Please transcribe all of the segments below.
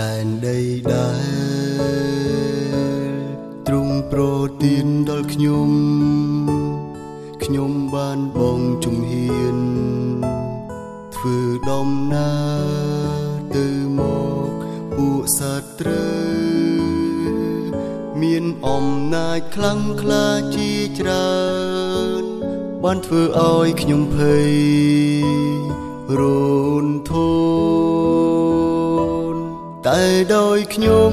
ដែនដីដែលទ្រង់ប្រទានដល់ខ្ញុំខ្ញុំបានបងជំហានធ្វើដំណើរទៅមកពួកសត្រូវមានអំណាចខ្លាំងក្លាជាច្រើនបានធ្វើឲ្យខ្ញុំភ័យរូនធន តែដោយខ្ញុំ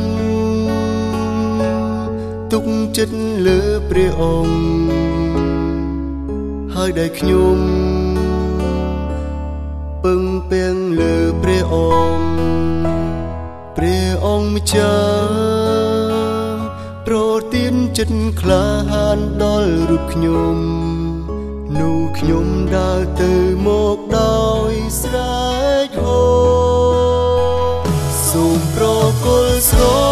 ទុកចិត្តលើព្រះអង្គហើយដែលខ្ញុំពឹងពាំងលើព្រះអង្គព្រះអង្គម្ចាស់ប្រទានចិត្តក្លាហានដល់រូបខ្ញុំនោះខ្ញុំដើរទៅមកដោយស្រែកហូ គល់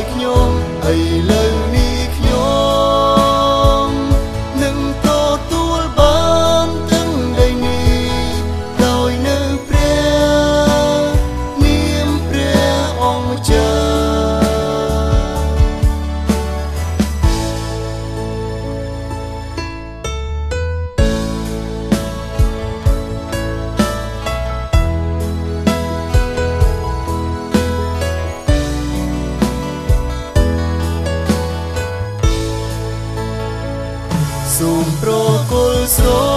ឲ្យខ្ញុំឥឡូ un proconsul